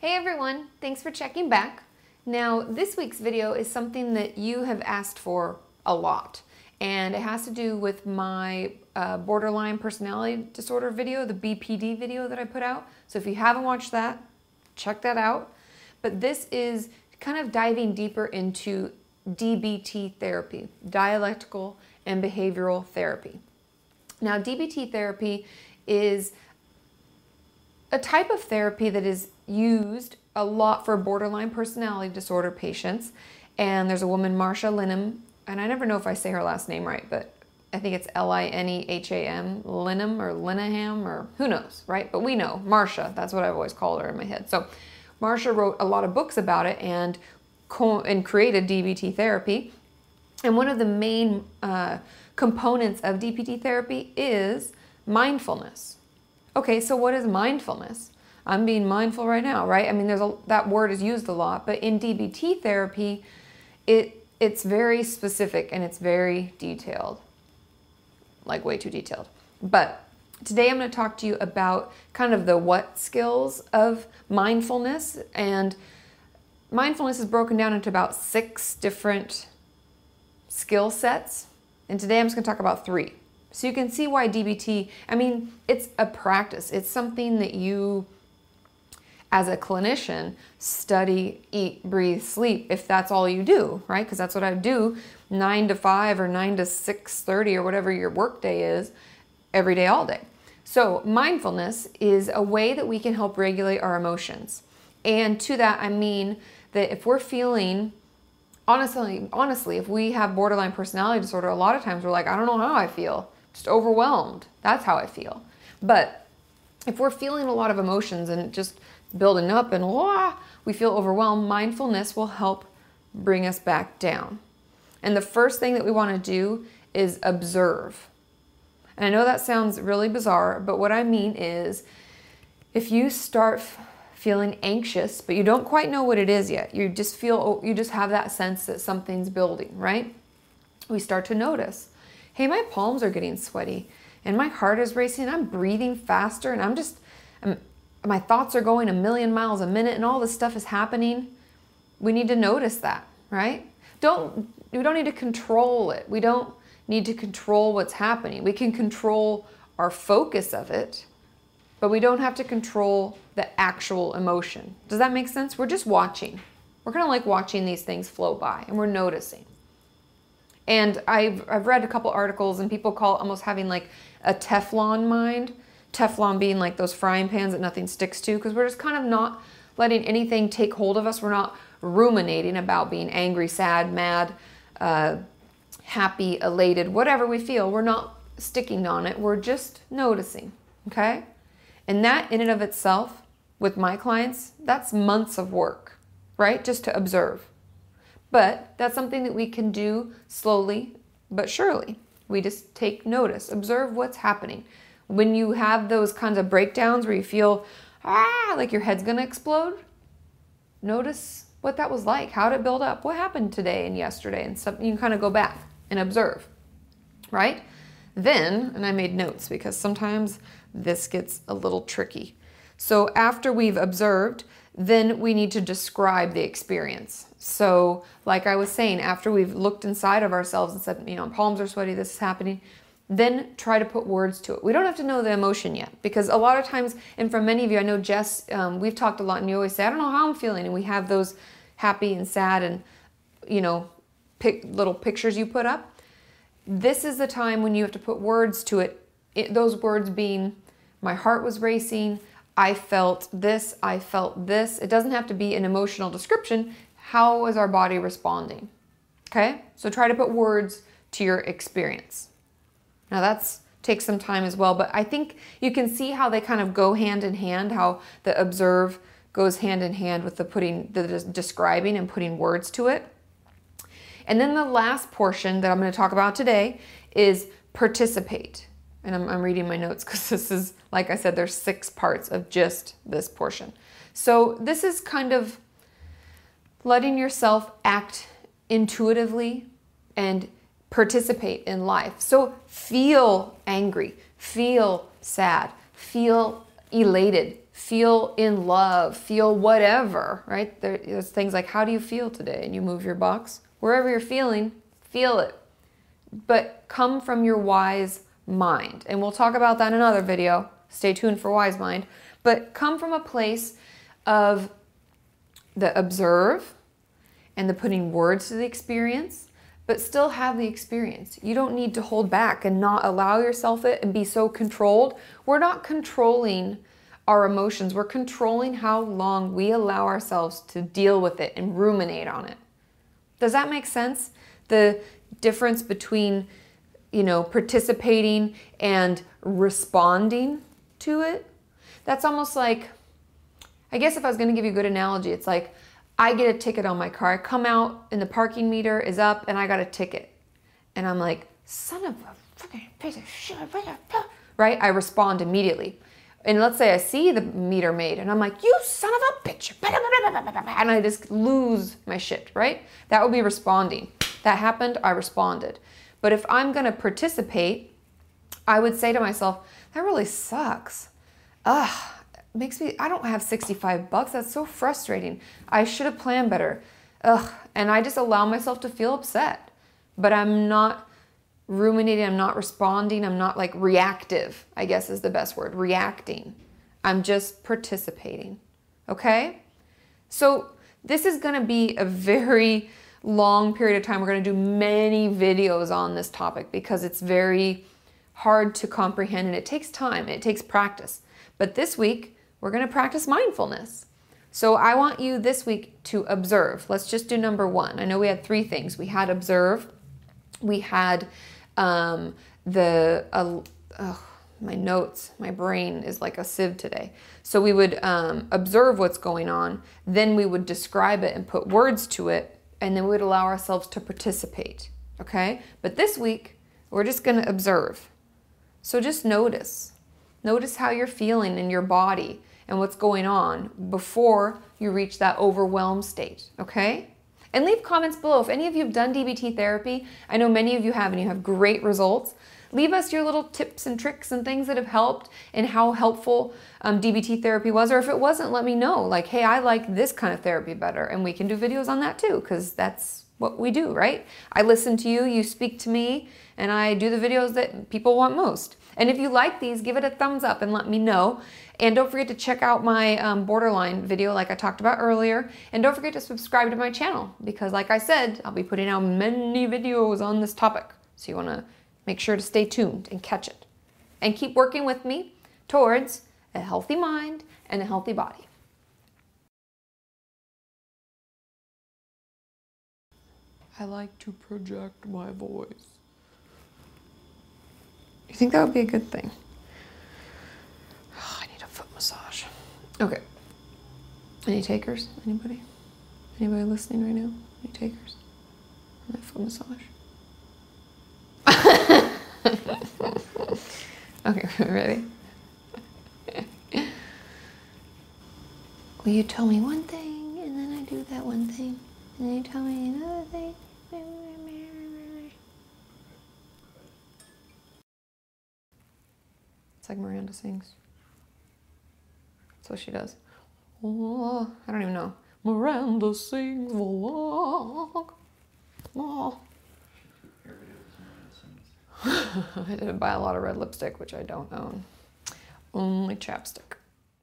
Hey everyone, thanks for checking back. Now, this week's video is something that you have asked for a lot, and it has to do with my uh, borderline personality disorder video, the BPD video that I put out. So if you haven't watched that, check that out. But this is kind of diving deeper into DBT therapy, dialectical and behavioral therapy. Now, DBT therapy is a type of therapy that is used a lot for borderline personality disorder patients. And there's a woman, Marsha Linehan, and I never know if I say her last name right, but I think it's L I N E H A M, Linehan or Linehan or who knows, right? But we know, Marsha, that's what I've always called her in my head. So Marsha wrote a lot of books about it and, and created DBT therapy. And one of the main uh, components of DBT therapy is mindfulness. Okay, so what is mindfulness? I'm being mindful right now, right? I mean, there's a, that word is used a lot, but in DBT therapy, it it's very specific and it's very detailed, like way too detailed. But today I'm going to talk to you about kind of the what skills of mindfulness, and mindfulness is broken down into about six different skill sets. And today I'm just going to talk about three. So you can see why DBT, I mean, it's a practice. It's something that you as a clinician study, eat, breathe, sleep if that's all you do, right? Because that's what I do 9 to 5 or 9 to 6:30 or whatever your workday is every day all day. So, mindfulness is a way that we can help regulate our emotions. And to that I mean that if we're feeling honestly honestly if we have borderline personality disorder a lot of times we're like I don't know how I feel, just overwhelmed. That's how I feel. But if we're feeling a lot of emotions and just building up and wah, we feel overwhelmed, mindfulness will help bring us back down. And the first thing that we want to do is observe. And I know that sounds really bizarre, but what I mean is if you start feeling anxious, but you don't quite know what it is yet, you just feel, you just have that sense that something's building, right? We start to notice hey, my palms are getting sweaty and my heart is racing, I'm breathing faster, and I'm just, I'm, my thoughts are going a million miles a minute and all this stuff is happening, we need to notice that, right? Don't we don't need to control it. We don't need to control what's happening. We can control our focus of it, but we don't have to control the actual emotion. Does that make sense? We're just watching. We're kind of like watching these things flow by and we're noticing. And I've, I've read a couple articles and people call almost having like a Teflon mind Teflon being like those frying pans that nothing sticks to because we're just kind of not letting anything take hold of us. We're not ruminating about being angry, sad, mad, uh, happy, elated, whatever we feel. We're not sticking on it. We're just noticing. Okay? And that in and of itself, with my clients, that's months of work, right? Just to observe. But that's something that we can do slowly but surely. We just take notice, observe what's happening. When you have those kinds of breakdowns where you feel ah like your head's gonna explode notice what that was like how did it build up what happened today and yesterday and something you can kind of go back and observe right? Then and i made notes because sometimes this gets a little tricky. So after we've observed then we need to describe the experience so like i was saying after we've looked inside of ourselves and said you know palms are sweaty this is happening then try to put words to it. We don't have to know the emotion yet because a lot of times, and for many of you, I know Jess, um, we've talked a lot, and you always say, I don't know how I'm feeling. And we have those happy and sad and, you know, pic- little pictures you put up. This is the time when you have to put words to it, it those words being, my heart was racing, I felt this, I felt this. It doesn't have to be an emotional description. How is our body responding? Okay? So try to put words to your experience. Now that's takes some time as well, but I think you can see how they kind of go hand in hand, how the observe goes hand in hand with the putting the describing and putting words to it. And then the last portion that I'm going to talk about today is participate. And I'm, I'm reading my notes because this is, like I said, there's six parts of just this portion. So this is kind of letting yourself act intuitively and participate in life. So feel angry, feel sad, feel elated, feel in love, feel whatever, right? There's things like, how do you feel today? And you move your box. Wherever you're feeling, feel it. But come from your wise mind. And we'll talk about that in another video. Stay tuned for wise mind. But come from a place of the observe and the putting words to the experience, but still have the experience. You don't need to hold back and not allow yourself it and be so controlled. We're not controlling our emotions. We're controlling how long we allow ourselves to deal with it and ruminate on it. Does that make sense? The difference between, you know, participating and responding to it? That's almost like, I guess if I was going to give you a good analogy, it's like I get a ticket on my car. I come out and the parking meter is up and I got a ticket. And I'm like, son of a freaking piece of shit. Right? I respond immediately. And let's say I see the meter maid and I'm like, you son of a bitch. And I just lose my shit, right? That would be responding. That happened, I responded. But if I'm gonna participate, I would say to myself, that really sucks. Ugh, makes me, I don't have 65 bucks. That's so frustrating. I should have planned better. Ugh, and I just allow myself to feel upset. But I'm not ruminating, I'm not responding, I'm not like reactive, I guess is the best word, reacting. I'm just participating. Okay? So this is going to be a very long period of time. We're going to do many videos on this topic because it's very hard to comprehend and it takes time, it takes practice. But this week, we're going to practice mindfulness. So I want you this week to observe. Let's just do number one. I know we had three things. We had observe, we had um, the, uh, oh, my notes, my brain is like a sieve today. So we would um, observe what's going on, then we would describe it and put words to it, and then we would allow ourselves to participate. Okay? But this week, we're just going to observe. So just notice. Notice how you're feeling in your body and what's going on before you reach that overwhelmed state. Okay? And leave comments below. If any of you have done DBT therapy, I know many of you have and you have great results. Leave us your little tips and tricks and things that have helped and how helpful um, DBT therapy was. Or if it wasn't, let me know. Like, hey, I like this kind of therapy better. And we can do videos on that too, because that's what we do, right? I listen to you, you speak to me, and I do the videos that people want most. And if you like these, give it a thumbs up and let me know. And don't forget to check out my um, borderline video like I talked about earlier. And don't forget to subscribe to my channel because like I said, I'll be putting out many videos on this topic. So you wanna make sure to stay tuned and catch it. And keep working with me towards a healthy mind and a healthy body. I like to project my voice. You think that would be a good thing? Oh, I need a foot massage. Okay. Any takers? Anybody? Anybody listening right now? Any takers? A foot massage. okay, ready? well, you tell me one thing, and then I do that one thing, and then you tell me another thing. It's like Miranda sings. That's what she does. Oh, I don't even know. Miranda sings along. Oh. oh, oh. I didn't buy a lot of red lipstick, which I don't own. Only chapstick.